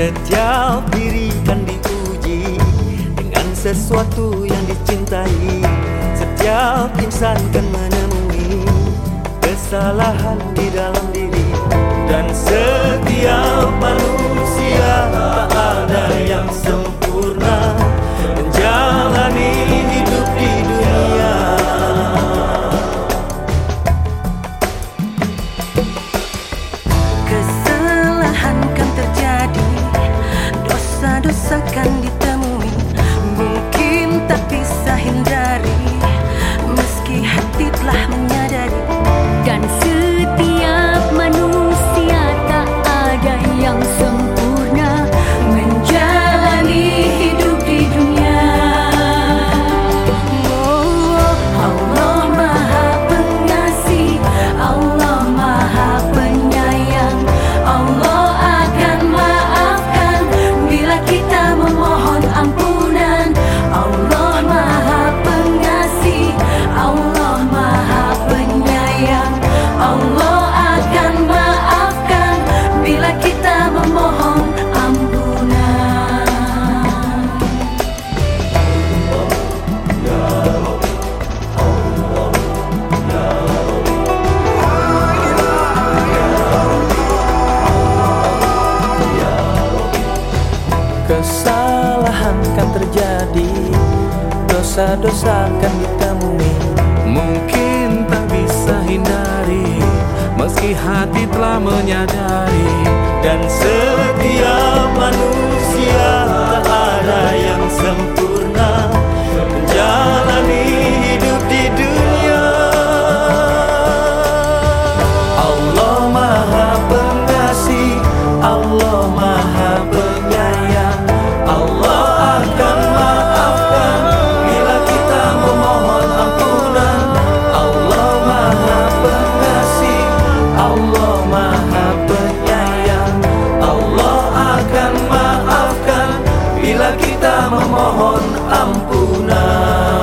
Setiap dirikan di sesuatu yang dicintai. Setiap insan kan menemui Kesalahan di dalam diri. Dan setiap manusia Kesalahan kan terjadi Dosa-dosa kan ditemui. Mungkin tak bisa hindari Meski hati telah menyadari. Dan setiap manusia memohon ampunan.